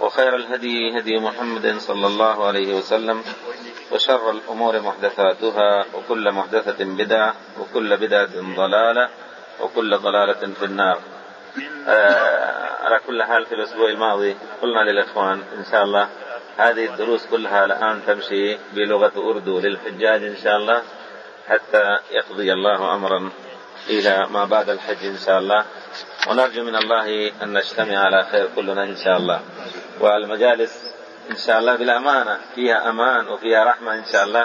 وخير الهدي هدي محمد صلى الله عليه وسلم وشر الأمور محدثاتها وكل محدثة بدعة وكل بدعة ضلالة وكل ضلالة في النار. على كل حال في الأسبوع الماضي قلنا للإخوان إن شاء الله هذه الدروس كلها الآن تمشي بلغة أردو للحجاج إن شاء الله حتى يقضي الله أمرا إلى ما بعد الحج إن شاء الله. ونرجو من الله أن نجتمع على خير كلنا إن شاء الله. والمجالس إن شاء الله بالأمانة فيها أمان وفيها رحمة إن شاء الله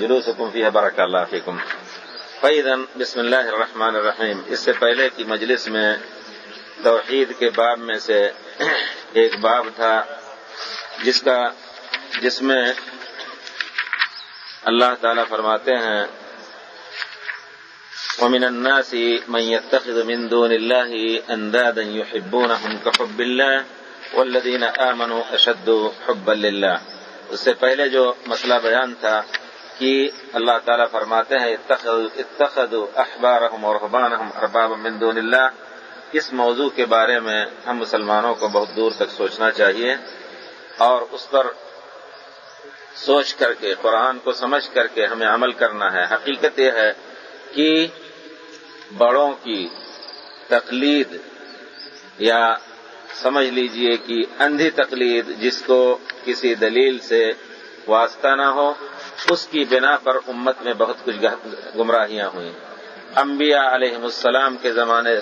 جلوسكم فيها بركة الله فيكم. فإذا بسم الله الرحمن الرحیم اس سے پہلے کی مجلس میں توحید کے باب میں سے ایک باب تھا، جس کا، جس میں اللہ تعالی فرماتے ہیں، ومن الناس من يتخذ من دون الله أندادا يحبونهم كحب الله والذين آمنوا أشد حبا لله اس سے پہلے جو مسئلہ بیان تھا کہ اللہ تعالیٰ فرماتے ہیں، اتخذوا احبارهم ورهبانهم اربابا من دون الله اس موضوع کے بارے میں ہم مسلمانوں کو بہت دور تک سوچنا چاہیے اور اس پر سوچ کر کے، قرآن کو سمجھ کر کے ہمیں عمل کرنا ہے۔ حقیقت یہ ہے کہ بڑوں کی تقلید یا سمجھ لیجیے کہ اندھی تقلید جس کو کسی دلیل سے واسطہ نہ ہو، اس کی بنا پر امت میں بہت کچھ گمراہیاں ہوئیں۔ انبیاء علیہ السلام کے زمانے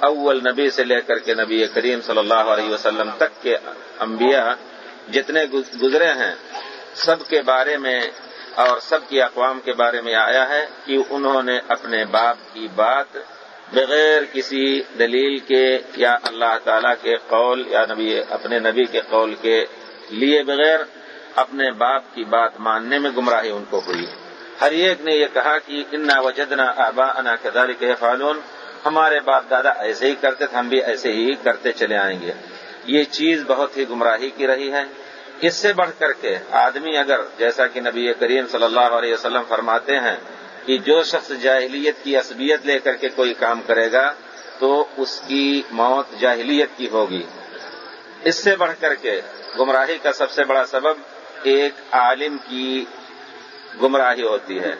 اول نبی سے لے کر کے نبی کریم صلی اللہ علیہ وسلم تک کے انبیاء جتنے گزرے ہیں، سب کے بارے میں اور سب کی اقوام کے بارے میں آیا ہے کہ انہوں نے اپنے باپ کی بات بغیر کسی دلیل کے یا اللہ تعالی کے قول یا نبی اپنے نبی کے قول کے لیے بغیر اپنے باپ کی بات ماننے میں گمراہی ان کو ہوئی۔ ہر ایک نے یہ کہا کہ انا وجدنا آبا انا کداری کے فالون ہمارے باپ دادا ایسے ہی کرتے تھے، ہم بھی ایسے ہی کرتے چلے آئیں گے۔ یہ چیز بہت ہی گمراہی کی رہی ہے۔ اس سے بڑھ کر کے آدمی اگر جیسا کہ نبی کریم صلی اللہ علیہ وسلم فرماتے ہیں کہ جو شخص جاہلیت کی عصبیت لے کر کے کوئی کام کرے گا تو اس کی موت جاہلیت کی ہوگی۔ اس سے بڑھ کر کے گمراہی کا سب سے بڑا سبب ایک عالم کی گمراہی ہوتی ہے۔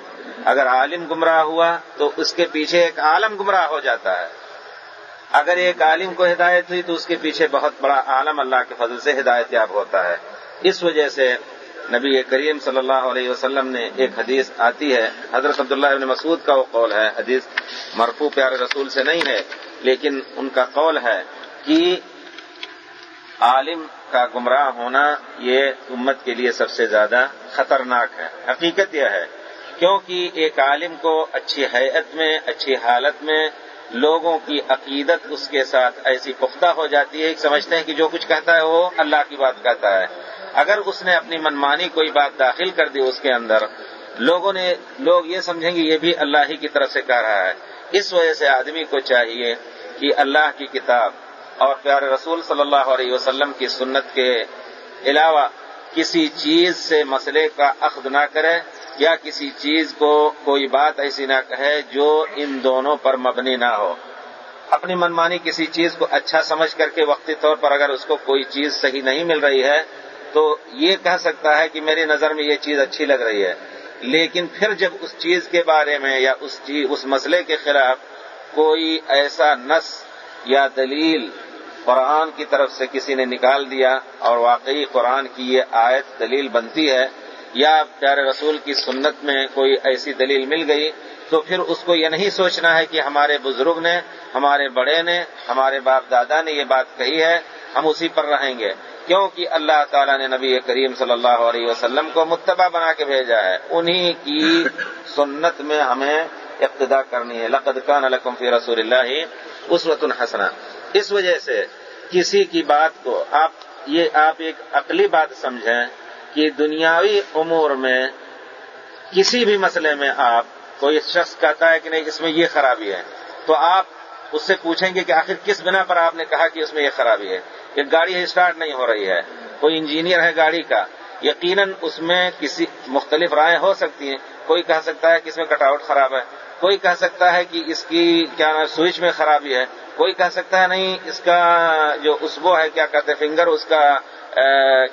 اگر عالم گمراہ ہوا تو اس کے پیچھے ایک عالم گمراہ ہو جاتا ہے۔ اگر ایک عالم کو ہدایت ہوئی تو اس کے پیچھے بہت بڑا عالم اللہ کے فضل سے ہدایت یاب ہوتا ہے۔ اس وجہ سے نبی کریم صلی اللہ علیہ وسلم نے ایک حدیث آتی ہے۔ حضرت عبداللہ ابن مسعود کا وہ قول ہے۔ حدیث مرفو پیارے رسول سے نہیں ہے، لیکن ان کا قول ہے کہ عالم کا گمراہ ہونا یہ امت کے لیے سب سے زیادہ خطرناک ہے۔ حقیقت یہ ہے، کیونکہ ایک عالم کو اچھی حیت میں، اچھی حالت میں لوگوں کی عقیدت اس کے ساتھ ایسی پختہ ہو جاتی ہے سمجھتے ہیں کہ جو کچھ کہتا ہے وہ اللہ کی بات کہتا ہے۔ اگر اس نے اپنی منمانی کوئی بات داخل کر دی اس کے اندر، لوگوں نے، لوگ یہ سمجھیں گے یہ بھی اللہ ہی کی طرف سے کہہ رہا ہے۔ اس وجہ سے آدمی کو چاہیے کہ اللہ کی کتاب اور پیارے رسول صلی اللہ علیہ وسلم کی سنت کے علاوہ کسی چیز سے مسئلے کا عقد نہ کرے یا کسی چیز کو کوئی بات ایسی نہ کہے جو ان دونوں پر مبنی نہ ہو۔ اپنی منمانی کسی چیز کو اچھا سمجھ کر کے وقتی طور پر اگر اس کو کوئی چیز صحیح نہیں مل رہی ہے تو یہ کہہ سکتا ہے کہ میری نظر میں یہ چیز اچھی لگ رہی ہے۔ لیکن پھر جب اس چیز کے بارے میں یا اس چیز، اس مسئلے کے خلاف کوئی ایسا نس یا دلیل قرآن کی طرف سے کسی نے نکال دیا اور واقعی قرآن کی یہ آیت دلیل بنتی ہے، یا پیارے رسول کی سنت میں کوئی ایسی دلیل مل گئی، تو پھر اس کو یہ نہیں سوچنا ہے کہ ہمارے بزرگ نے، ہمارے بڑے نے، ہمارے باپ دادا نے یہ بات کہی ہے، ہم اسی پر رہیں گے۔ کیونکہ اللہ تعالیٰ نے نبی کریم صلی اللہ علیہ وسلم کو متبع بنا کے بھیجا ہے، انہی کی سنت میں ہمیں ابتدا کرنی ہے۔ لقد کان لکم فی رسول اللہ اسوت الحسنہ اس وجہ سے کسی کی بات کو آپ، یہ آپ ایک عقلی بات سمجھیں کہ دنیاوی امور میں کسی بھی مسئلے میں آپ، کوئی شخص کہتا ہے کہ نہیں، اس میں یہ خرابی ہے۔ تو آپ اس سے پوچھیں گے کہ آخر کس بنا پر آپ نے کہا کہ اس میں یہ خرابی ہے؟ کہ گاڑی اسٹارٹ نہیں ہو رہی ہے، کوئی انجینئر ہے گاڑی کا، یقیناً اس میں کسی مختلف رائے ہو سکتی ہیں۔ کوئی کہہ سکتا ہے کہ اس میں کٹ آؤٹ خراب ہے، کوئی کہہ سکتا ہے کہ اس کی کیا سوئچ میں خرابی ہے۔ کوئی کہہ سکتا ہے نہیں، اس کا جو اسبو ہے، کیا کہتے ہیں، فنگر، اس کا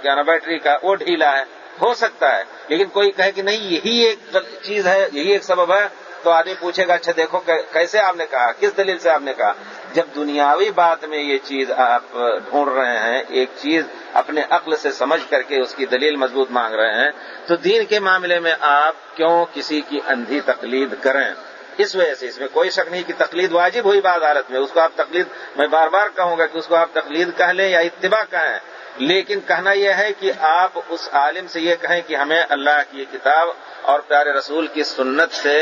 کیا نا بیٹری کا، وہ ڈھیلا ہے۔ ہو سکتا ہے، لیکن کوئی کہے کہ نہیں، یہی ایک چیز ہے، یہی ایک سبب ہے۔ تو آدمی پوچھے گا اچھا دیکھو کیسے آپ نے کہا، کس دلیل سے آپ نے کہا؟ جب دنیاوی بات میں یہ چیز آپ ڈھونڈ رہے ہیں، ایک چیز اپنے عقل سے سمجھ کر کے اس کی دلیل مضبوط مانگ رہے ہیں، تو دین کے معاملے میں آپ کیوں کسی کی اندھی تقلید کریں؟ اس وجہ سے اس میں کوئی شک نہیں کہ تقلید واجب ہوئی بعض حالت میں، اس کو آپ تقلید، میں بار بار کہوں گا کہ اس کو آپ تقلید کہہ لیں یا اتباع کہیں، لیکن کہنا یہ ہے کہ آپ اس عالم سے یہ کہیں کہ ہمیں اللہ کی کتاب اور پیارے رسول کی سنت سے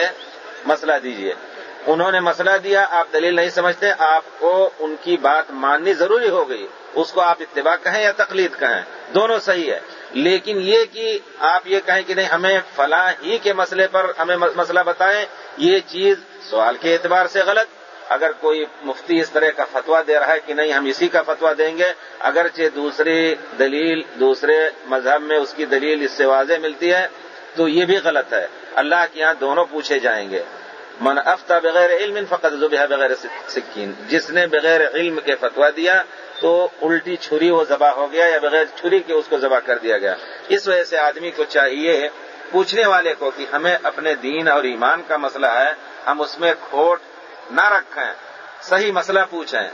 مسئلہ دیجیے انہوں نے مسئلہ دیا، آپ دلیل نہیں سمجھتے، آپ کو ان کی بات ماننی ضروری ہو گئی۔ اس کو آپ اتباع کہیں یا تقلید کہیں، دونوں صحیح ہے۔ لیکن یہ کہ آپ یہ کہیں کہ نہیں، ہمیں فلاں ہی کے مسئلے پر ہمیں مسئلہ بتائیں، یہ چیز سوال کے اعتبار سے غلط۔ اگر کوئی مفتی اس طرح کا فتویٰ دے رہا ہے کہ نہیں، ہم اسی کا فتویٰ دیں گے، اگرچہ دوسری دلیل، دوسرے مذہب میں اس کی دلیل اس سے واضح ملتی ہے، تو یہ بھی غلط ہے۔ اللہ کے یہاں دونوں پوچھے جائیں گے۔ من افتا بغیر علم فقط ذبح بغیر سکین جس نے بغیر علم کے فتوا دیا تو الٹی چھری وہ ذبح ہو گیا یا بغیر چھری کے اس کو ذبح کر دیا گیا. اس وجہ سے آدمی کو چاہیے پوچھنے والے کو کہ ہمیں اپنے دین اور ایمان کا مسئلہ ہے، ہم اس میں کھوٹ نہ رکھیں، صحیح مسئلہ پوچھیں۔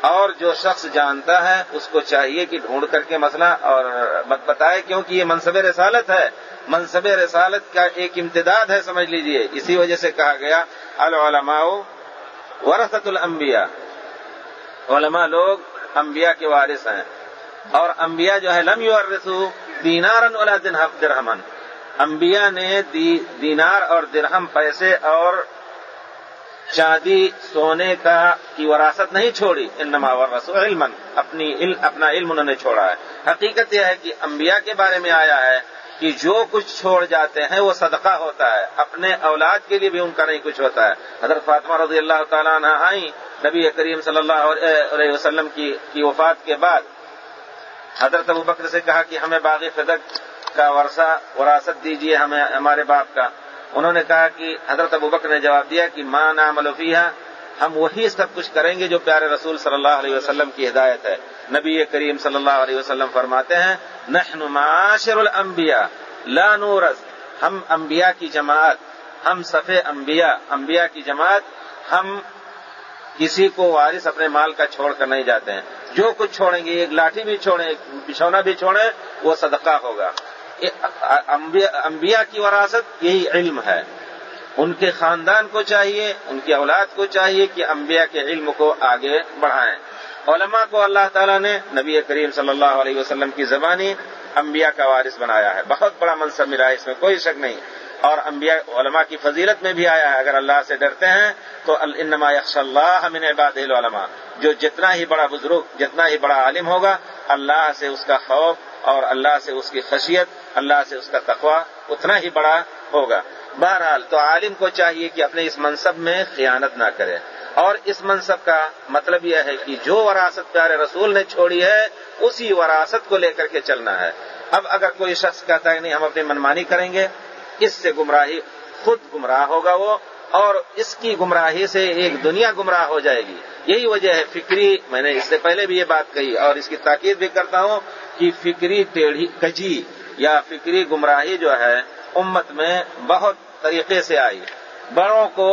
اور جو شخص جانتا ہے، اس کو چاہیے کہ ڈھونڈ کر کے مسئلہ اور مت بتائے کیونکہ یہ منصب رسالت ہے۔ منصب رسالت کا ایک امتداد ہے، سمجھ لیجیے۔ اسی وجہ سے کہا گیا، العلماء ورثت الانبیاء۔ علماء لوگ انبیاء کے وارث ہیں۔ اور انبیاء جو ہے، لم یورثو دینارن ولا درہمن۔ انبیاء نے دینار اور درہم پیسے اور چاندی سونے کا کی وراثت نہیں چھوڑی۔ انما ورثو علما۔ اپنی اپنا علم انہوں نے چھوڑا ہے۔ حقیقت یہ ہے کہ انبیاء کے بارے میں آیا ہے۔ کہ جو کچھ چھوڑ جاتے ہیں وہ صدقہ ہوتا ہے، اپنے اولاد کے لیے بھی ان کا نہیں کچھ ہوتا ہے۔ حضرت فاطمہ رضی اللہ تعالیٰ عنہ آئیں، نبی کریم صلی اللہ علیہ وسلم کی کی وفات کے بعد حضرت ابو بکر سے کہا کہ ہمیں باغ فدق کا ورثہ، وراثت دیجیے ہمیں، ہمارے باپ کا۔ انہوں نے کہا کہ حضرت ابو بکر نے جواب دیا کہ ماں نام الفیہ ہم وہی سب کچھ کریں گے جو پیارے رسول صلی اللہ علیہ وسلم کی ہدایت ہے۔ نبی کریم صلی اللہ علیہ وسلم فرماتے ہیں نحن معاشر الانبیاء، لا نورز ہم انبیاء کی جماعت، ہم صفے انبیاء انبیاء کی جماعت، ہم کسی کو وارث اپنے مال کا چھوڑ کر نہیں جاتے ہیں۔ جو کچھ چھوڑیں گے، ایک لاٹھی بھی چھوڑیں، ایک بچھونا بھی چھوڑیں، وہ صدقہ ہوگا۔ انبیاء کی وراثت یہی علم ہے۔ ان کے خاندان کو چاہیے، ان کی اولاد کو چاہیے کہ انبیاء کے علم کو آگے بڑھائیں۔ علماء کو اللہ تعالیٰ نے نبی کریم صلی اللہ علیہ وسلم کی زبانی انبیاء کا وارث بنایا ہے۔ بہت بڑا منصب ملا ہے اس میں، کوئی شک نہیں۔ اور انبیاء، علماء کی فضیلت میں بھی آیا ہے۔ اگر اللہ سے ڈرتے ہیں تو انما یکش اللہ من عباد العلماء۔ جو جتنا ہی بڑا بزرگ، جتنا ہی بڑا عالم ہوگا، اللہ سے اس کا خوف اور اللہ سے اس کی خشیت، اللہ سے اس کا تقوی اتنا ہی بڑا ہوگا۔ بہرحال تو عالم کو چاہیے کہ اپنے اس منصب میں خیانت نہ کرے۔ اور اس منصب کا مطلب یہ ہے کہ جو وراثت پیارے رسول نے چھوڑی ہے، اسی وراثت کو لے کر کے چلنا ہے۔ اب اگر کوئی شخص کہتا ہے نہیں، ہم اپنی منمانی کریں گے، اس سے گمراہی خود گمراہ ہوگا وہ، اور اس کی گمراہی سے ایک دنیا گمراہ ہو جائے گی۔ یہی وجہ ہے فکری، میں نے اس سے پہلے بھی یہ بات کہی، اور اس کی تاکید بھی کرتا ہوں کہ فکری ٹیڑھی کجی یا فکری گمراہی جو ہے، امت میں بہت طریقے سے آئی۔ بڑوں کو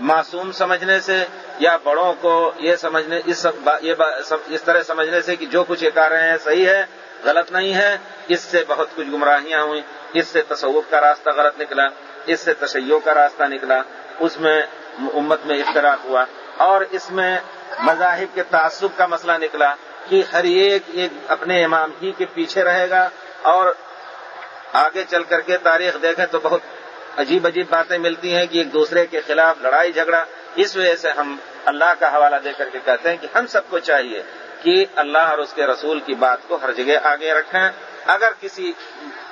معصوم سمجھنے سے یا بڑوں کو یہ سمجھنے، اس یہ اس طرح سمجھنے سے کہ جو کچھ یہ کر رہے ہیں صحیح ہے، غلط نہیں ہے، اس سے بہت کچھ گمراہیاں ہوئیں، اس سے تصوف کا راستہ غلط نکلا، اس سے تشیع کا راستہ نکلا، اس میں امت میں اختراق ہوا، اور اس میں مذاہب کے تعصب کا مسئلہ نکلا کہ ہر ایک ایک اپنے امام ہی کے پیچھے رہے گا، اور آگے چل کر کے تاریخ دیکھیں تو بہت عجیب عجیب باتیں ملتی ہیں کہ ایک دوسرے کے خلاف لڑائی جھگڑا، اس وجہ سے ہم اللہ کا حوالہ دے کر کے کہتے ہیں کہ ہم سب کو چاہیے کہ اللہ اور اس کے رسول کی بات کو ہر جگہ آگے رکھیں۔ اگر کسی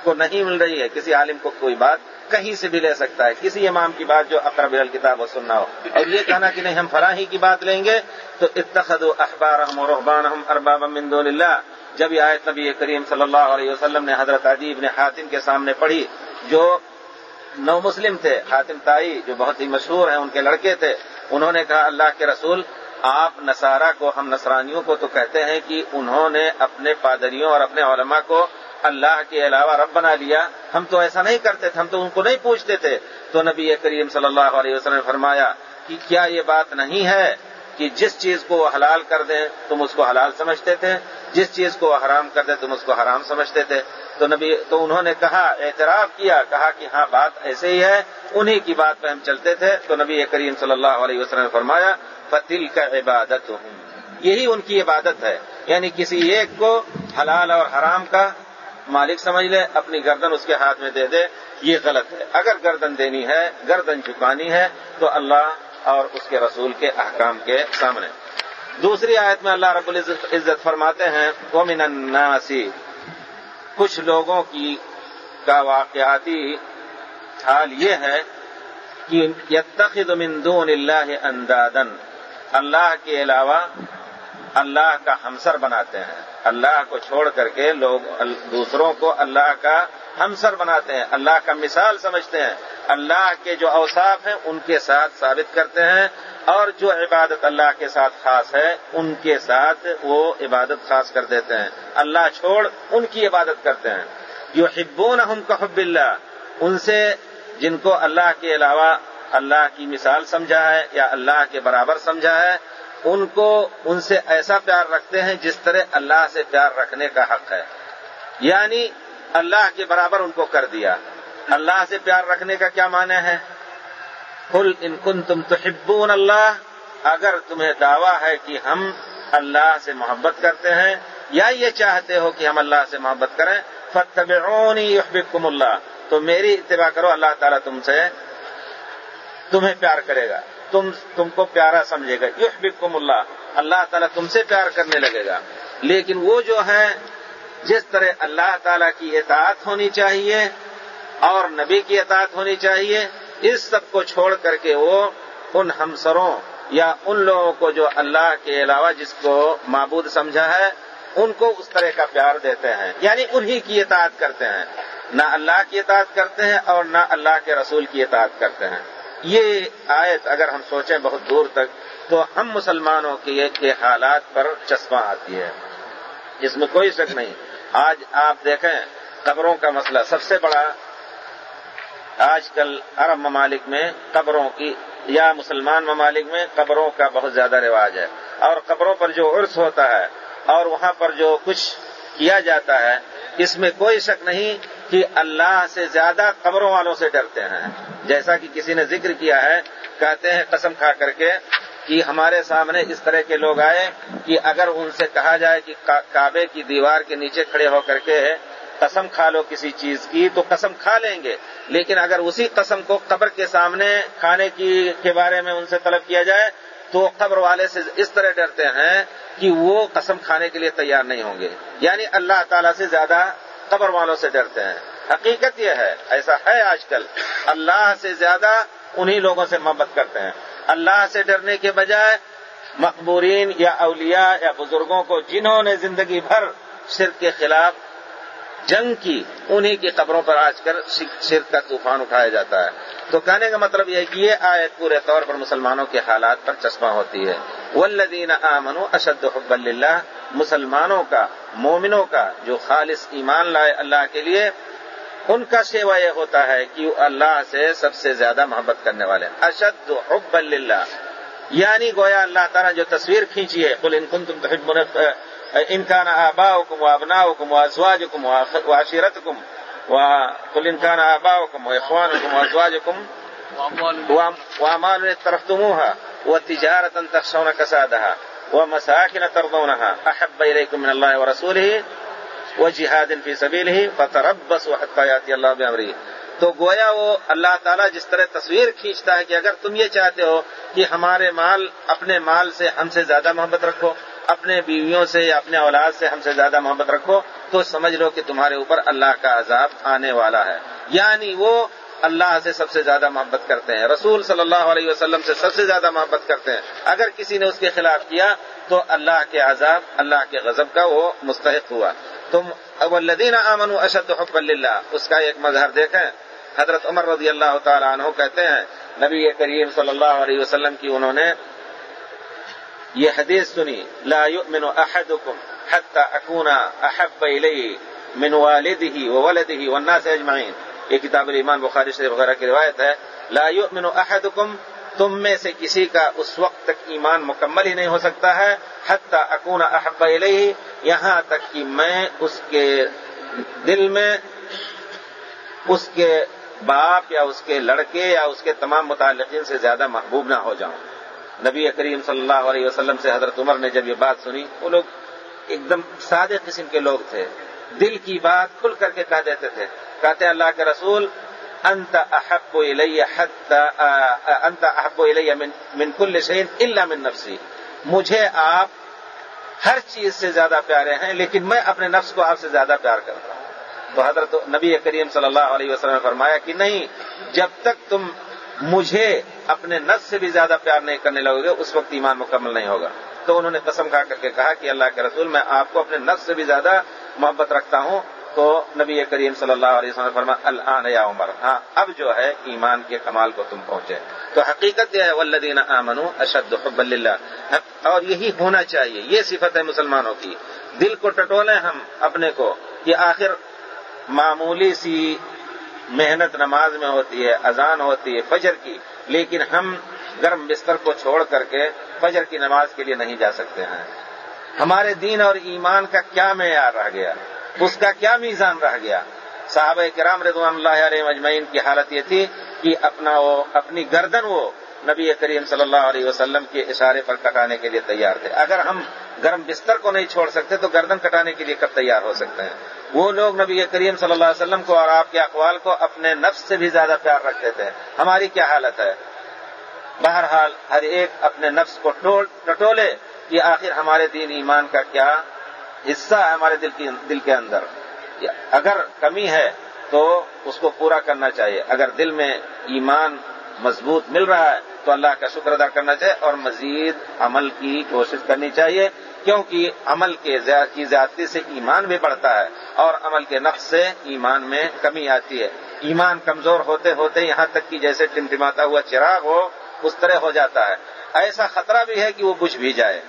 کو نہیں مل رہی ہے، کسی عالم کو کوئی بات کہیں سے بھی لے سکتا ہے، کسی امام کی بات جو اقرب الکتاب و سننا ہو۔ اور یہ کہنا کہ نہیں، ہم فلاحی کی بات لیں گے تو اتخذ اخبار و رحبان ارباب من اللہ۔ جب یہ آیت نبی کریم صلی اللہ علیہ وسلم نے حضرت عجیب نے حاتم کے سامنے پڑھی، جو نو مسلم تھے حاتم تائی جو بہت ہی مشہور ہیں، ان کے لڑکے تھے۔ انہوں نے کہا، اللہ کے رسول، آپ نصارہ کو، ہم نصرانیوں کو تو کہتے ہیں کہ انہوں نے اپنے پادریوں اور اپنے علماء کو اللہ کے علاوہ رب بنا لیا۔ ہم تو ایسا نہیں کرتے تھے، ہم تو ان کو نہیں پوچھتے تھے۔ تو نبی کریم صلی اللہ علیہ وسلم نے فرمایا کہ کیا یہ بات نہیں ہے کہ جس چیز کو وہ حلال کر دیں، تم اس کو حلال سمجھتے تھے، جس چیز کو وہ حرام کر دیں، تم اس کو حرام سمجھتے تھے۔ تو نبی تو انہوں نے کہا، اعتراف کیا، کہا کہ ہاں بات ایسے ہی ہے، انہی کی بات پہ ہم چلتے تھے۔ تو نبی کریم صلی اللہ علیہ وسلم نے فرمایا فتل کا عبادت یہی ان کی عبادت ہے۔ یعنی کسی ایک کو حلال اور حرام کا مالک سمجھ لے، اپنی گردن اس کے ہاتھ میں دے دے، یہ غلط ہے۔ اگر گردن دینی ہے، گردن چکانی ہے، تو اللہ اور اس کے رسول کے احکام کے سامنے۔ دوسری آیت میں اللہ رب العزت عزت فرماتے ہیں من الناسی کچھ لوگوں کی کا واقعاتی حال یہ ہے کہ یتخذ من دون اللہ اندادن اللہ کے علاوہ اللہ کا ہمسر بناتے ہیں۔ اللہ کو چھوڑ کر کے لوگ دوسروں کو اللہ کا ہمسر بناتے ہیں۔ اللہ کا مثال سمجھتے ہیں۔ اللہ کے جو اوصاف ہیں، ان کے ساتھ ثابت کرتے ہیں۔ اور جو عبادت اللہ کے ساتھ خاص ہے، ان کے ساتھ وہ عبادت خاص کر دیتے ہیں۔ اللہ چھوڑ، ان کی عبادت کرتے ہیں۔ جو حبون ہم کا حب اللہ۔ ان سے جن کو اللہ کے علاوہ اللہ کی مثال سمجھا ہے یا اللہ کے برابر سمجھا ہے ان کو ان سے ایسا پیار رکھتے ہیں جس طرح اللہ سے پیار رکھنے کا حق ہے۔ یعنی اللہ کے برابر ان کو کر دیا۔ اللہ سے پیار رکھنے کا کیا معنی ہے؟ کل ان کن تم تو اللہ، اگر تمہیں دعویٰ ہے کہ ہم اللہ سے محبت کرتے ہیں یا یہ چاہتے ہو کہ ہم اللہ سے محبت کریں فتبعونی یحببکم اللہ، تو میری اتباع کرو، اللہ تعالیٰ تم سے تمہیں پیار کرے گا۔ تم تم کو پیارا سمجھے گا۔ یحببکم اللہ۔ اللہ تعالیٰ تم سے پیار کرنے لگے گا۔ لیکن وہ جو ہے جس طرح اللہ تعالیٰ کی اطاعت ہونی چاہیے اور نبی کی اطاعت ہونی چاہیے، اس سب کو چھوڑ کر کے وہ ان ہمسروں یا ان لوگوں کو جو اللہ کے علاوہ جس کو معبود سمجھا ہے، ان کو اس طرح کا پیار دیتے ہیں۔ یعنی انہی کی اطاعت کرتے ہیں۔ نہ اللہ کی اطاعت کرتے ہیں اور نہ اللہ کے رسول کی اطاعت کرتے ہیں۔ یہ آیت اگر ہم سوچیں بہت دور تک تو ہم مسلمانوں کے حالات پر چشمہ آتی ہے۔ جس میں کوئی شک نہیں۔ آج آپ دیکھیں قبروں کا مسئلہ سب سے بڑا۔ آج کل عرب ممالک میں قبروں کی یا مسلمان ممالک میں قبروں کا بہت زیادہ رواج ہے۔ اور قبروں پر جو عرس ہوتا ہے اور وہاں پر جو کچھ کیا جاتا ہے، اس میں کوئی شک نہیں کہ اللہ سے زیادہ قبروں والوں سے ڈرتے ہیں۔ جیسا کہ کسی نے ذکر کیا ہے، کہتے ہیں قسم کھا کر کے کہ ہمارے سامنے اس طرح کے لوگ آئے کہ اگر ان سے کہا جائے کہ کعبے کی دیوار کے نیچے کھڑے ہو کر کے قسم کھا لو کسی چیز کی تو قسم کھا لیں گے۔ لیکن اگر اسی قسم کو قبر کے سامنے کھانے کی کے بارے میں ان سے طلب کیا جائے تو قبر والے سے اس طرح ڈرتے ہیں کہ وہ قسم کھانے کے لیے تیار نہیں ہوں گے۔ یعنی اللہ تعالیٰ سے زیادہ قبر والوں سے ڈرتے ہیں۔ حقیقت یہ ہے، ایسا ہے آج کل۔ اللہ سے زیادہ انہی لوگوں سے محبت کرتے ہیں۔ اللہ سے ڈرنے کے بجائے مقبورین یا اولیاء یا بزرگوں کو جنہوں نے زندگی بھر شرک کے خلاف جنگ کی، انہی کی قبروں پر آج کل شرک کا طوفان اٹھایا جاتا ہے۔ تو کہنے کا مطلب یہ ہے کہ یہ آیت پورے طور پر مسلمانوں کے حالات پر چشمہ ہوتی ہے۔ ولدین آمن اشد حب اللہ مسلمانوں کا مومنوں کا جو خالص ایمان لائے اللہ کے لیے ان کا سیوا یہ ہوتا ہے کہ اللہ سے سب سے زیادہ محبت کرنے والے اشد حب اللہ یعنی گویا اللہ تعالیٰ جو تصویر کھینچی ہے کل ان کن تم امکان آبا حکم و ابنا حکم و ازواج حکم و عشیرت حکم و کل امکان آبا حکم و اخوان حکم و ازواج حکم و امال طرف تموہا و تجارت تخشون کسادها۔ و مساکن ترضونها. احب الیکم من اللہ و رسوله و جہاد فتربصوا حتی یاتی اللہ بامری تو گویا وہ اللہ تعالیٰ جس طرح تصویر کھینچتا ہے کہ اگر تم یہ چاہتے ہو کہ ہمارے مال اپنے مال سے ہم سے زیادہ محبت رکھو، اپنے بیویوں سے یا اپنے اولاد سے ہم سے زیادہ محبت رکھو، تو سمجھ لو کہ تمہارے اوپر اللہ کا عذاب آنے والا ہے۔ یعنی وہ اللہ سے سب سے زیادہ محبت کرتے ہیں۔ رسول صلی اللہ علیہ وسلم سے سب سے زیادہ محبت کرتے ہیں۔ اگر کسی نے اس کے خلاف کیا تو اللہ کے عذاب، اللہ کے غضب کا وہ مستحق ہوا۔ تم اب الدین امن اشد حب اللہ اس کا ایک مظہر دیکھیں۔ حضرت عمر رضی اللہ تعالیٰ عنہ کہتے ہیں، نبی کریم صلی اللہ علیہ وسلم کی انہوں نے یہ حدیث سنی، لا يؤمن احدكم حتى اكون احب اليه من والده وولده والناس اجمعين یہ کتاب الایمان بخاری شریف وغیرہ کی روایت ہے، لا يؤمن احدكم تم میں سے کسی کا اس وقت تک ایمان مکمل ہی نہیں ہو سکتا ہے، حتی اکون احب الیہ، یہاں تک کہ میں اس کے دل میں اس کے باپ یا اس کے لڑکے یا اس کے تمام متعلقین سے زیادہ محبوب نہ ہو جاؤں۔ نبی کریم صلی اللہ علیہ وسلم سے حضرت عمر نے جب یہ بات سنی، وہ لوگ ایک دم سادے قسم کے لوگ تھے۔ دل کی بات کھل کر کے کہہ دیتے تھے۔ کہتے ہیں اللہ کے رسول، انت احب انت احب من کل شہین اللہ من نفسی۔ مجھے آپ ہر چیز سے زیادہ پیارے ہیں، لیکن میں اپنے نفس کو آپ سے زیادہ پیار کرتا ہوں۔ تو حضرت نبی کریم صلی اللہ علیہ وسلم نے فرمایا کہ نہیں، جب تک تم مجھے اپنے نفس سے بھی زیادہ پیار نہیں کرنے لگو گے اس وقت ایمان مکمل نہیں ہوگا۔ تو انہوں نے قسم کھا کر کے کہا کہ اللہ کے رسول، میں آپ کو اپنے نفس سے بھی زیادہ محبت رکھتا ہوں۔ تو نبی کریم صلی اللہ علیہ وسلم فرما الان یا عمر ہاں اب جو ہے ایمان کے کمال کو تم پہنچے۔ تو حقیقت یہ ہے ولدین امن اشد حب اللہ اور یہی ہونا چاہیے، یہ صفت ہے مسلمانوں کی۔ دل کو ٹٹولیں ہم اپنے کو کہ آخر معمولی سی محنت نماز میں ہوتی ہے، اذان ہوتی ہے، فجر کی۔ لیکن ہم گرم بستر کو چھوڑ کر کے فجر کی نماز کے لیے نہیں جا سکتے ہیں۔ ہمارے دین اور ایمان کا کیا معیار رہ گیا؟ اس کا کیا میزان رہ گیا؟ صحابہ کرام رضوان اللہ علیہ مجمعین کی حالت یہ تھی کہ اپنا وہ اپنی گردن وہ نبی کریم صلی اللہ علیہ وسلم کے اشارے پر کٹانے کے لیے تیار تھے۔ اگر ہم گرم بستر کو نہیں چھوڑ سکتے تو گردن کٹانے کے لیے کب تیار ہو سکتے ہیں؟ وہ لوگ نبی کریم صلی اللہ علیہ وسلم کو اور آپ کے اقوال کو اپنے نفس سے بھی زیادہ پیار رکھتے تھے۔ ہماری کیا حالت ہے؟ بہرحال ہر ایک اپنے نفس کو ٹٹولے کہ آخر ہمارے دین ایمان کا کیا حصہ ہے ہمارے دل کی دل کے اندر۔ اگر کمی ہے تو اس کو پورا کرنا چاہیے۔ اگر دل میں ایمان مضبوط مل رہا ہے تو اللہ کا شکر ادا کرنا چاہیے اور مزید عمل کی کوشش کرنی چاہیے، کیونکہ عمل کے کی زیادتی سے ایمان بھی بڑھتا ہے اور عمل کے نقص سے ایمان میں کمی آتی ہے۔ ایمان کمزور ہوتے ہوتے یہاں تک کہ جیسے ٹمٹماتا ہوا چراغ ہو، اس طرح ہو جاتا ہے۔ ایسا خطرہ بھی ہے کہ وہ بجھ بھی جائے۔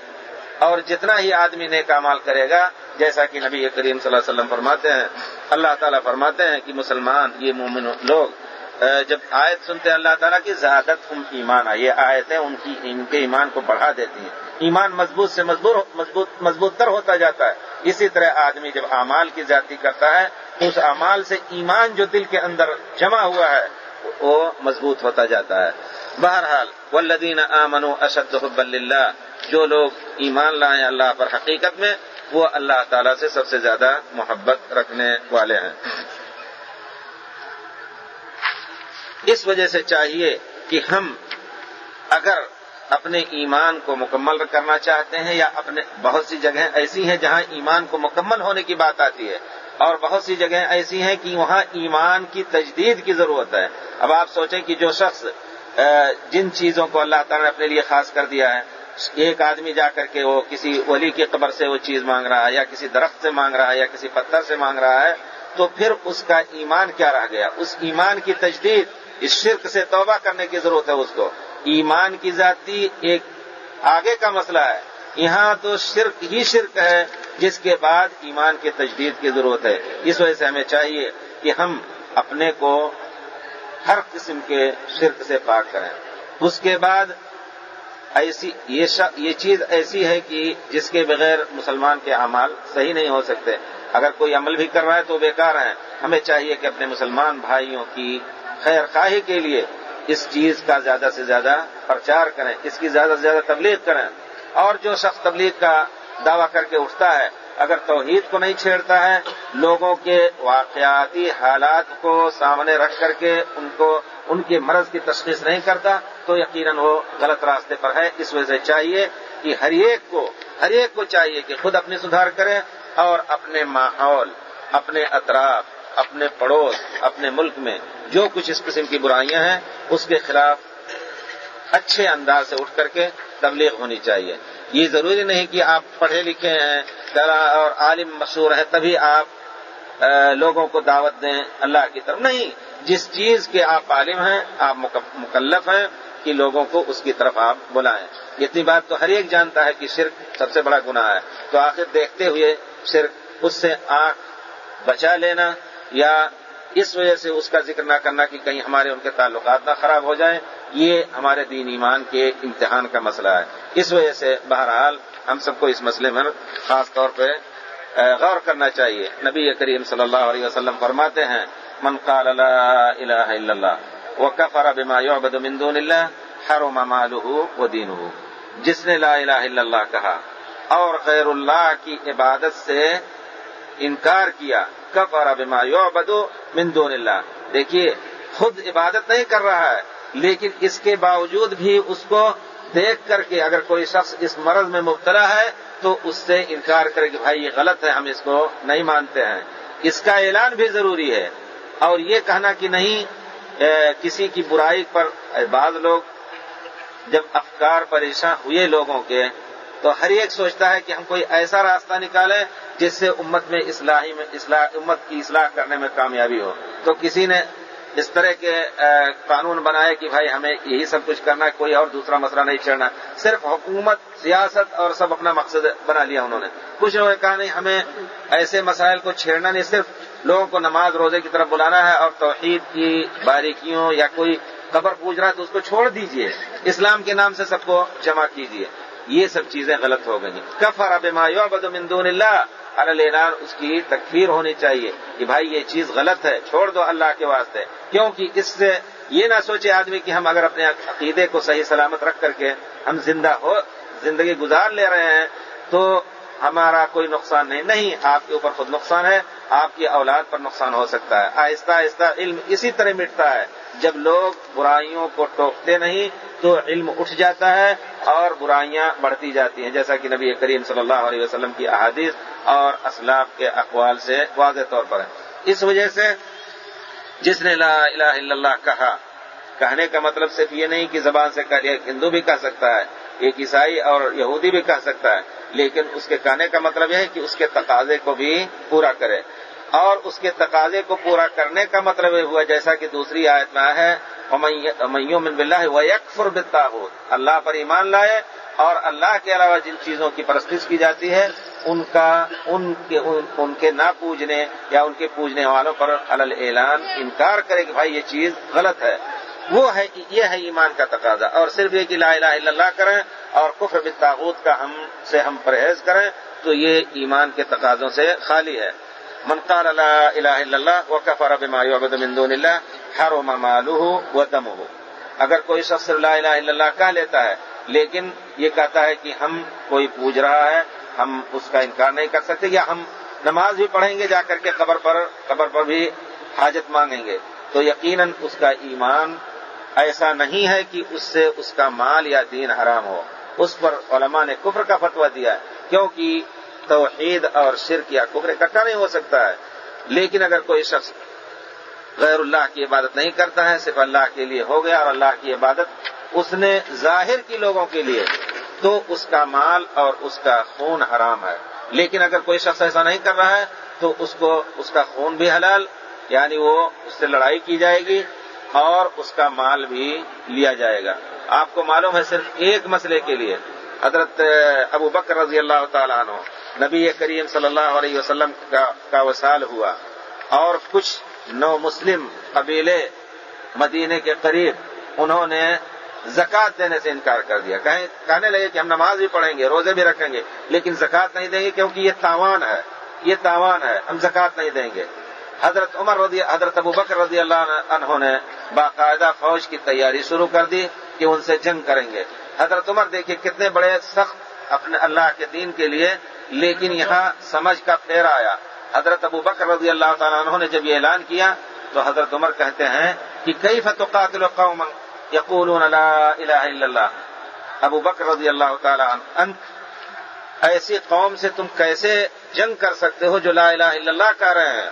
اور جتنا ہی آدمی نیک مال کرے گا، جیسا کہ نبی کریم صلی اللہ علیہ وسلم فرماتے ہیں، اللہ تعالیٰ فرماتے ہیں کہ مسلمان، یہ مومن لوگ جب آیت سنتے ہیں اللہ تعالیٰ کی زیادت ان کی ایمان آئی یہ آیتیں ان کی، ان کے ایمان کو بڑھا دیتی ہیں۔ ایمان مضبوط سے مضبوط مضبوط تر ہوتا جاتا ہے۔ اسی طرح آدمی جب اعمال کی زیادتی کرتا ہے تو اس اعمال سے ایمان جو دل کے اندر جمع ہوا ہے وہ مضبوط ہوتا جاتا ہے۔ بہرحال، والذین آمنوا اشد حب اللہ جو لوگ ایمان لائیں اللہ پر حقیقت میں، وہ اللہ تعالی سے سب سے زیادہ محبت رکھنے والے ہیں۔ اس وجہ سے چاہیے کہ ہم اگر اپنے ایمان کو مکمل کرنا چاہتے ہیں یا اپنے بہت سی جگہیں ایسی ہیں جہاں ایمان کو مکمل ہونے کی بات آتی ہے اور بہت سی جگہیں ایسی ہیں کہ وہاں ایمان کی تجدید کی ضرورت ہے۔ اب آپ سوچیں کہ جو شخص جن چیزوں کو اللہ تعالیٰ نے اپنے لیے خاص کر دیا ہے، ایک آدمی جا کر کے وہ کسی ولی کی قبر سے وہ چیز مانگ رہا ہے یا کسی درخت سے مانگ رہا ہے یا کسی پتھر سے مانگ رہا ہے، تو پھر اس کا ایمان کیا رہ گیا؟ اس ایمان کی تجدید، اس شرک سے توبہ کرنے کی ضرورت ہے اس کو۔ ایمان کی ذاتی ایک آگے کا مسئلہ ہے۔ یہاں تو شرک ہی شرک ہے۔ جس کے بعد ایمان کی تجدید کی ضرورت ہے۔ اس وجہ سے ہمیں چاہیے کہ ہم اپنے کو ہر قسم کے شرک سے پاک کریں۔ اس کے بعد ایسی، یہ چیز ایسی ہے کہ جس کے بغیر مسلمان کے اعمال صحیح نہیں ہو سکتے۔ اگر کوئی عمل بھی کر رہا ہے تو بیکار ہے۔ ہمیں چاہیے کہ اپنے مسلمان بھائیوں کی خیر خواہی کے لیے اس چیز کا زیادہ سے زیادہ پرچار کریں، اس کی زیادہ سے زیادہ تبلیغ کریں۔ اور جو شخص تبلیغ کا دعویٰ کر کے اٹھتا ہے۔ اگر توحید کو نہیں چھیڑتا ہے، لوگوں کے واقعاتی حالات کو سامنے رکھ کر کے ان کو، ان کے مرض کی تشخیص نہیں کرتا، تو یقیناً وہ غلط راستے پر ہے۔ اس وجہ سے چاہیے کہ ہر ایک کو، ہر ایک کو چاہیے کہ خود اپنی سدھار کرے اور اپنے ماحول، اپنے اطراف، اپنے پڑوس، اپنے ملک میں جو کچھ اس قسم کی برائیاں ہیں، اس کے خلاف اچھے انداز سے اٹھ کر کے تبلیغ ہونی چاہیے۔ یہ ضروری نہیں کہ آپ پڑھے لکھے ہیں اور عالم مشہور ہیں، تبھی آپ لوگوں کو دعوت دیں اللہ کی طرف۔ نہیں، جس چیز کے آپ عالم ہیں، آپ مکلف ہیں، کہ لوگوں کو اس کی طرف آپ بلائیں۔ اتنی بات تو ہر ایک جانتا ہے کہ شرک سب سے بڑا گناہ ہے۔ تو آخر دیکھتے ہوئے شرک، اس سے آنکھ بچا لینا یا اس وجہ سے اس کا ذکر نہ کرنا کہ کہیں ہمارے ان کے تعلقات نہ خراب ہو جائیں، یہ ہمارے دین ایمان کے امتحان کا مسئلہ ہے۔ اس وجہ سے بہرحال ہم سب کو اس مسئلے میں خاص طور پہ غور کرنا چاہیے۔ نبی کریم صلی اللہ علیہ وسلم فرماتے ہیں، من قال لا الہ الا اللہ، وکفر بما يعبد من دون اللہ، حرم ماله ودینه جس نے لا الہ الا اللہ کہا، اور غیر اللہ کی عبادت سے انکار کیا، کفر بما يعبد من دون اللہ۔ دیکھیے، خود عبادت نہیں کر رہا ہے، لیکن اس کے باوجود بھی اس کو دیکھ کر کے اگر کوئی شخص اس مرض میں مبتلا ہے، تو اس سے انکار کرے کہ بھائی یہ غلط ہے، ہم اس کو نہیں مانتے ہیں۔ اس کا اعلان بھی ضروری ہے۔ اور یہ کہنا کہ نہیں کسی کی برائی پر بعض لوگ جب افکار پریشان ہوئے لوگوں کے تو ہر ایک سوچتا ہے کہ ہم کوئی ایسا راستہ نکالیں جس سے امت میں اصلاحی میں اصلاح، امت کی اصلاح کرنے میں کامیابی ہو۔ تو کسی نے اس طرح کے قانون بنائے کہ بھائی ہمیں یہی سب کچھ کرنا ہے، کوئی اور دوسرا مسئلہ نہیں چھیڑنا۔ صرف حکومت، سیاست اور سب اپنا مقصد بنا لیا انہوں نے۔ کچھ لوگوں نے کہا نہیں، ہمیں ایسے مسائل کو چھیڑنا نہیں، صرف لوگوں کو نماز روزے کی طرف بلانا ہے اور توحید کی باریکیوں یا کوئی خبر پوچھ رہا ہے تو اس کو چھوڑ دیجیے۔ اسلام کے نام سے سب کو جمع کیجیے۔ یہ سب چیزیں غلط ہو گئی کفر اب من دون اللہ اعلان اس کی تکفیر ہونی چاہیے کہ بھائی یہ چیز غلط ہے، چھوڑ دو اللہ کے واسطے۔ کیونکہ اس سے یہ نہ سوچے آدمی کہ ہم اگر اپنے عقیدے کو صحیح سلامت رکھ کر کے ہم زندہ ہو، زندگی گزار لے رہے ہیں، تو ہمارا کوئی نقصان نہیں۔ نہیں، آپ کے اوپر خود نقصان ہے، آپ کی اولاد پر نقصان ہو سکتا ہے۔ آہستہ آہستہ علم اسی طرح مٹتا ہے۔ جب لوگ برائیوں کو ٹوکتے نہیں تو علم اٹھ جاتا ہے اور برائیاں بڑھتی جاتی ہیں، جیسا کہ نبی کریم صلی اللہ علیہ وسلم کی احادیث اور اسلاف کے اقوال سے واضح طور پر ہے اس وجہ سے جس نے لا الہ الا اللہ کہا، کہنے کا مطلب صرف یہ نہیں کہ زبان سے ایک ہندو بھی کہہ سکتا ہے، ایک عیسائی اور یہودی بھی کہہ سکتا ہے، لیکن اس کے کہنے کا مطلب یہ ہے کہ اس کے تقاضے کو بھی پورا کرے۔ اور اس کے تقاضے کو پورا کرنے کا مطلب یہ ہوا، جیسا کہ دوسری آیت میں ہے میوں من بلّہ و یکفر بالتاغوت اللہ پر ایمان لائے اور اللہ کے علاوہ جن چیزوں کی پرستش کی جاتی ہے، ان کا، ان کے ان کے نہ پوجنے یا ان کے پوجنے والوں پر الل اعلان انکار کرے کہ بھائی یہ چیز غلط ہے۔ وہ ہے یہ ہے ایمان کا تقاضا۔ اور صرف یہ کہ لا الہ الا اللہ کریں اور کفر بالتاغوت کا ہم سے ہم پرہیز کریں، تو یہ ایمان کے تقاضوں سے خالی ہے۔ من قال لا الہ الا اللہ وکفر بما يعبد من دون اللہ حرم مالہ ودمہ اگر کوئی شخص لا الہ الا اللہ کہہ لیتا ہے، لیکن یہ کہتا ہے کہ ہم کوئی پوج رہا ہے، ہم اس کا انکار نہیں کر سکتے یا ہم نماز بھی پڑھیں گے جا کر کے قبر پر قبر پر بھی حاجت مانگیں گے۔ تو یقیناً اس کا ایمان ایسا نہیں ہے کہ اس سے اس کا مال یا دین حرام ہو۔ اس پر علماء نے کفر کا فتویٰ دیا ہے۔ کیونکہ توحید اور شرک یا کفر اکٹھا نہیں ہو سکتا ہے۔ لیکن اگر کوئی شخص غیر اللہ کی عبادت نہیں کرتا ہے، صرف اللہ کے لیے ہو گیا اور اللہ کی عبادت اس نے ظاہر کی لوگوں کے لیے، تو اس کا مال اور اس کا خون حرام ہے۔ لیکن اگر کوئی شخص ایسا نہیں کر رہا ہے، تو اس کو، اس کا خون بھی حلال یعنی وہ اس سے لڑائی کی جائے گی اور اس کا مال بھی لیا جائے گا۔ آپ کو معلوم ہے صرف ایک مسئلے کے لیے، حضرت ابو بکر رضی اللہ تعالیٰ عنہ۔ نبی کریم صلی اللہ علیہ وسلم کا وسال ہوا اور کچھ نو مسلم قبیلے مدینے کے قریب انہوں نے زکات دینے سے انکار کر دیا۔ کہنے لگے کہ ہم نماز بھی پڑھیں گے، روزے بھی رکھیں گے، لیکن زکات نہیں دیں گے کیونکہ یہ تاوان ہے۔ یہ تاوان ہے، ہم زکات نہیں دیں گے۔ حضرت عمر رضی، حضرت ابو بکر رضی اللہ عنہ نے باقاعدہ فوج کی تیاری شروع کر دی کہ ان سے جنگ کریں گے۔ حضرت عمر دیکھیے کتنے بڑے سخت اپنے اللہ کے دین کے لیے لیکن یہاں سمجھ کا پھیر آیا۔ حضرت ابو بکر رضی اللہ تعالیٰ عنہ نے جب یہ اعلان کیا تو حضرت عمر کہتے ہیں کہ کئی فتوقات قوما یقولون لا الہ الا اللہ؟ ابو بکر رضی اللہ تعالیٰ ایسی قوم سے تم کیسے جنگ کر سکتے ہو جو لا الہ الا اللہ کہہ رہے ہیں؟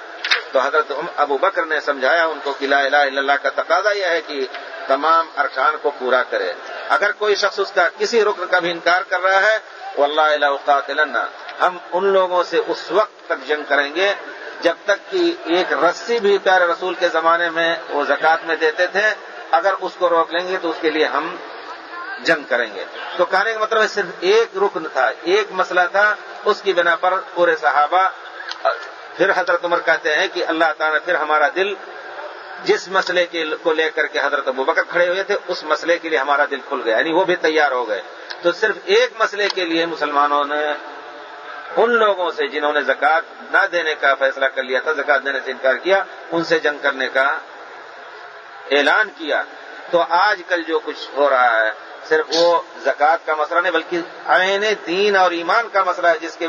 تو حضرت ابو بکر نے سمجھایا ان کو کہ لا الہ الا اللہ کا تقاضا یہ ہے کہ تمام ارکان کو پورا کرے۔ اگر کوئی شخص اس کا کسی رکن کا بھی انکار کر رہا ہے وہ اللہ قاتلنا ہم ان لوگوں سے اس وقت تک جنگ کریں گے جب تک کہ ایک رسی بھی پیارے رسول کے زمانے میں وہ زکوٰۃ میں دیتے تھے۔ اگر اس کو روک لیں گے تو اس کے لیے ہم جنگ کریں گے۔ تو کہنے کا مطلب صرف ایک رکن تھا، ایک مسئلہ تھا، اس کی بنا پر پورے صحابہ، پھر حضرت عمر کہتے ہیں کہ اللہ تعالیٰ پھر ہمارا دل جس مسئلے کو لے کر کے حضرت ابو بکر کھڑے ہوئے تھے، اس مسئلے کے لیے ہمارا دل کھل گیا یعنی وہ بھی تیار ہو گئے۔ تو صرف ایک مسئلے کے لیے مسلمانوں نے ان لوگوں سے جنہوں نے زکوٰۃ نہ دینے کا فیصلہ کر لیا تھا زکات دینے سے انکار کیا، ان سے جنگ کرنے کا اعلان کیا۔ تو آج کل جو کچھ ہو رہا ہے، صرف وہ زکوٰۃ کا مسئلہ نہیں، بلکہ عین دین اور ایمان کا مسئلہ ہے، جس کے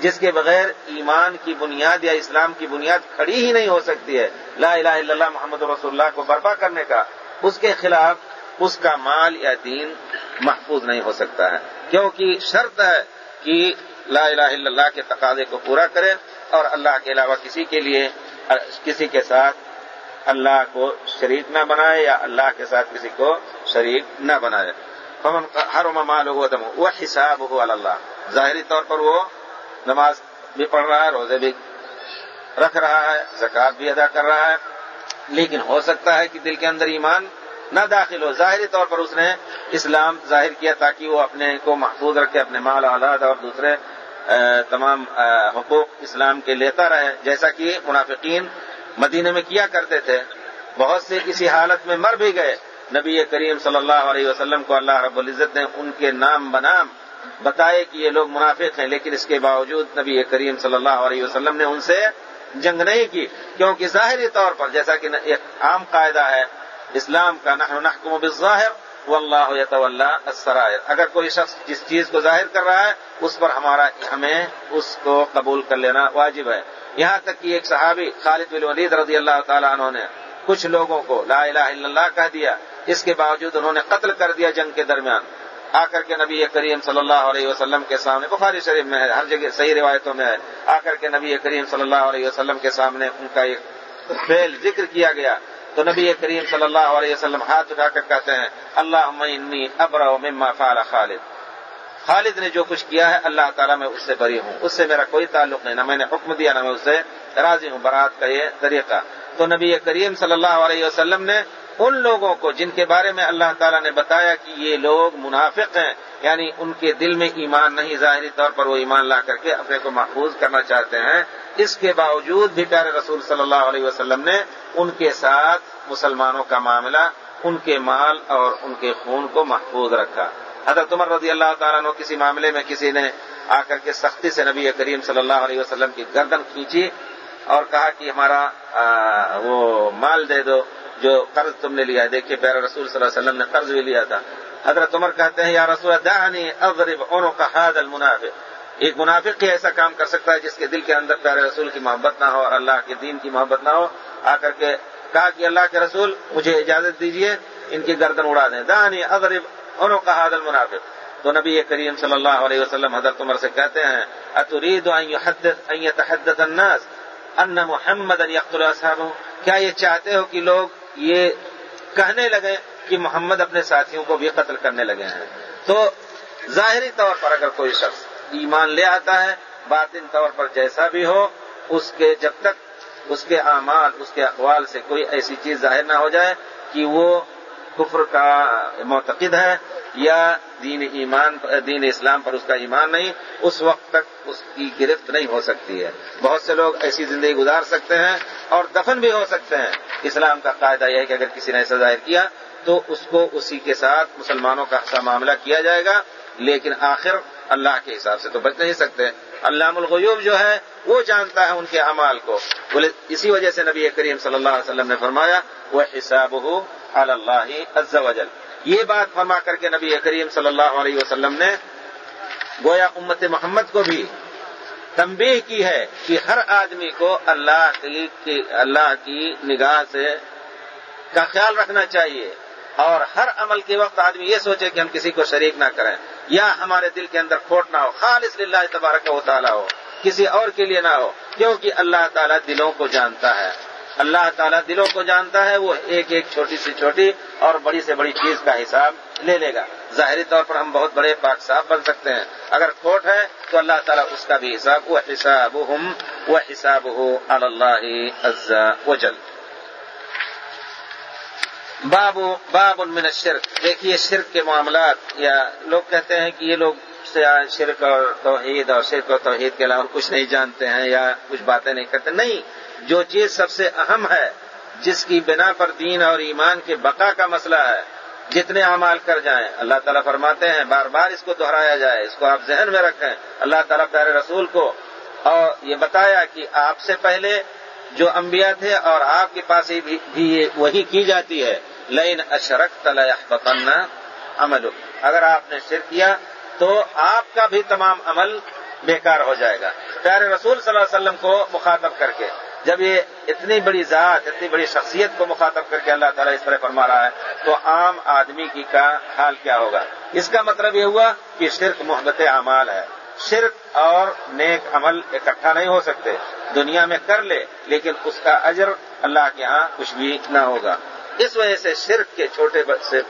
جس کے بغیر ایمان کی بنیاد یا اسلام کی بنیاد کھڑی ہی نہیں ہو سکتی ہے۔ لا الہ الا اللہ محمد رسول اللہ کو برپا کرنے کا، اس کے خلاف اس کا مال یا دین محفوظ نہیں ہو سکتا ہے۔ کیونکہ شرط ہے کہ لا الہ الا اللہ کے تقاضے کو پورا کرے اور اللہ کے علاوہ کسی کے لیے، کسی کے ساتھ اللہ کو شریک نہ بنائے یا اللہ کے ساتھ کسی کو شریک نہ بنائے۔ ہر مال ہو دم وہ حساب ہو اللہ۔ ظاہری طور پر وہ نماز بھی پڑھ رہا ہے، روزے بھی رکھ رہا ہے زکات بھی ادا کر رہا ہے۔ لیکن ہو سکتا ہے کہ دل کے اندر ایمان نہ داخل ہو۔ ظاہری طور پر اس نے اسلام ظاہر کیا تاکہ وہ اپنے کو محفوظ رکھے، اپنے مال، اولاد اور دوسرے تمام حقوق اسلام کے لیتا رہے، جیسا کہ منافقین مدینے میں کیا کرتے تھے۔ بہت سے کسی حالت میں مر بھی گئے۔ نبی کریم صلی اللہ علیہ وسلم کو اللہ رب العزت نے ان کے نام بنام بتائے کہ یہ لوگ منافق ہیں، لیکن اس کے باوجود نبی کریم صلی اللہ علیہ وسلم نے ان سے جنگ نہیں کی، کیونکہ ظاہری طور پر جیسا کہ ایک عام قاعدہ ہے، اسلام کا نحن نحکم بالظاہر واللہ یتولا السرائر۔ اگر کوئی شخص جس چیز کو ظاہر کر رہا ہے، اس پر ہمارا، ہمیں اس کو قبول کر لینا واجب ہے۔ یہاں تک کہ ایک صحابی خالد بن ولید رضی اللہ تعالیٰ عنہ نے کچھ لوگوں کو لا الہ الا اللہ کہہ دیا۔ اس کے باوجود انہوں نے قتل کر دیا جنگ کے درمیان۔ آ کر کے نبی کریم صلی اللہ علیہ وسلم کے سامنے، بخاری شریف میں ہے، ہر جگہ صحیح روایتوں میں ہے۔ آ کر کے نبی کریم صلی اللہ علیہ وسلم کے سامنے ان کا ایک فیل ذکر کیا گیا۔ تو نبی کریم صلی اللہ علیہ وسلم ہاتھ اٹھا کر کہتے ہیں اللہ ابرا مما فعل خالد۔ خالد نے جو کچھ کیا ہے، اللہ تعالیٰ میں اس سے بری ہوں۔ اس سے میرا کوئی تعلق نہیں، نہ میں نے حکم دیا، نہ میں اس سے راضی ہوں۔ برات کا یہ طریقہ۔ تو نبی کریم صلی اللہ علیہ وسلم نے ان لوگوں کو جن کے بارے میں اللہ تعالیٰ نے بتایا کہ یہ لوگ منافق ہیں یعنی ان کے دل میں ایمان نہیں، ظاہری طور پر وہ ایمان لا کر کے اپنے کو محفوظ کرنا چاہتے ہیں۔ اس کے باوجود بھی پیارے رسول صلی اللہ علیہ وسلم نے ان کے ساتھ مسلمانوں کا معاملہ، ان کے مال اور ان کے خون کو محفوظ رکھا۔ حضرت عمر رضی اللہ تعالیٰ نے کسی معاملے میں کسی نے آ کر کے سختی سے نبی کریم صلی اللہ علیہ وسلم کی گردن کھینچی اور کہا کہ ہمارا وہ مال دے دو۔ جو قرض تم نے لیا دیکھیے پیارا رسول صلی اللہ علیہ وسلم نے قرض بھی لیا تھا۔ حضرت عمر کہتے ہیں، یا رسول دانی اضرب اونوں کا حاد المنافق۔ ایک منافق ہی ایسا کام کر سکتا ہے جس کے دل کے اندر پیارے رسول کی محبت نہ ہو اور اللہ کے دین کی محبت نہ ہو۔ آ کر کے کہا کہ اللہ کے رسول، مجھے اجازت دیجیے ان کی گردن اڑا دیں۔ دانی اضرب اونوں کا حاد المنافق۔ تو نبی کریم صلی اللہ علیہ وسلم حضرت عمر سے کہتے ہیں اترید ان يتحدث الناس ان محمد اصحابه۔ کیا یہ چاہتے ہو کہ لوگ یہ کہنے لگے کہ محمد اپنے ساتھیوں کو بھی قتل کرنے لگے ہیں۔ تو ظاہری طور پر اگر کوئی شخص ایمان لے آتا ہے، باطن طور پر جیسا بھی ہو، اس کے جب تک اس کے اعمال، اس کے اقوال سے کوئی ایسی چیز ظاہر نہ ہو جائے کہ وہ کفر کا معتقد ہے یا دین ایمان دین اسلام پر اس کا ایمان نہیں، اس وقت تک اس کی گرفت نہیں ہو سکتی ہے۔ بہت سے لوگ ایسی زندگی گزار سکتے ہیں اور دفن بھی ہو سکتے ہیں۔ اسلام کا قاعدہ یہ ہے کہ اگر کسی نے ایسا ظاہر کیا تو اس کو اسی کے ساتھ مسلمانوں کا معاملہ کیا جائے گا، لیکن آخر اللہ کے حساب سے تو بچ نہیں سکتے۔ اللہ الغیوب جو ہے وہ جانتا ہے ان کے اعمال کو۔ بولے، اسی وجہ سے نبی کریم صلی اللہ علیہ وسلم نے فرمایا وہ حساب ہو اللہ عز وجل۔ یہ بات فرما کر کے نبی کریم صلی اللہ علیہ وسلم نے گویا امت محمد کو بھی تنبیہ کی ہے کہ ہر آدمی کو اللہ کی اللہ کی نگاہ سے کا خیال رکھنا چاہیے اور ہر عمل کے وقت آدمی یہ سوچے کہ ہم کسی کو شریک نہ کریں یا ہمارے دل کے اندر کھوٹ نہ ہو، خالص للہ تبارک و تعالیٰ ہو، کسی اور کے لیے نہ ہو، کیونکہ اللہ تعالیٰ دلوں کو جانتا ہے۔ اللہ تعالیٰ دلوں کو جانتا ہے، وہ ایک ایک چھوٹی سی چھوٹی اور بڑی سے بڑی چیز کا حساب لے لے گا۔ ظاہری طور پر ہم بہت بڑے پاک صاحب بن سکتے ہیں۔ اگر کھوٹ ہے تو اللہ تعالیٰ اس کا بھی حساب، وہ حساب ہم وہ حساب ہو اللہ وجل۔ باب باب من الشرک۔ دیکھیے، شرک کے معاملات، یا لوگ کہتے ہیں کہ یہ لوگ شرک اور توحید اور شرک اور توحید کے علاوہ کچھ نہیں جانتے ہیں یا کچھ باتیں نہیں کرتے۔ نہیں جو چیز سب سے اہم ہے، جس کی بنا پر دین اور ایمان کے بقا کا مسئلہ ہے، جتنے اعمال کر جائیں۔ اللہ تعالیٰ فرماتے ہیں، بار بار اس کو دہرایا جائے، اس کو آپ ذہن میں رکھیں۔ اللہ تعالیٰ پیارے رسول کو اور یہ بتایا کہ آپ سے پہلے جو انبیاء تھے اور آپ کے پاس بھی وہی کی جاتی ہے۔ لین اشرک تلحفن عمل اگر آپ نے شرک کیا تو آپ کا بھی تمام عمل بیکار ہو جائے گا۔ پیارے رسول صلی اللہ علیہ وسلم کو مخاطب کر کے۔ جب یہ اتنی بڑی ذات، اتنی بڑی شخصیت کو مخاطب کر کے اللہ تعالیٰ اس طرح فرما رہا ہے، تو عام آدمی کی کا حال کیا ہوگا؟ اس کا مطلب یہ ہوا کہ شرک محبت اعمال ہے۔ شرک اور نیک عمل اکٹھا نہیں ہو سکتے۔ دنیا میں کر لے، لیکن اس کا اجر اللہ کے ہاں کچھ بھی نہ ہوگا۔ اس وجہ سے شرک کے چھوٹے سے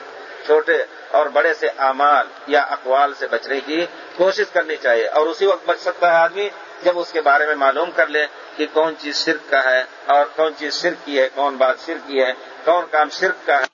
چھوٹے اور بڑے سے اعمال یا اقوال سے بچنے کی کوشش کرنی چاہیے۔ اور اسی وقت بچ سکتا ہے آدمی جب اس کے بارے میں معلوم کر لے کہ کون چیز شرک کا ہے اور کون چیز شرک کی ہے، کون بات شرک کی ہے، کون کام شرک کا ہے۔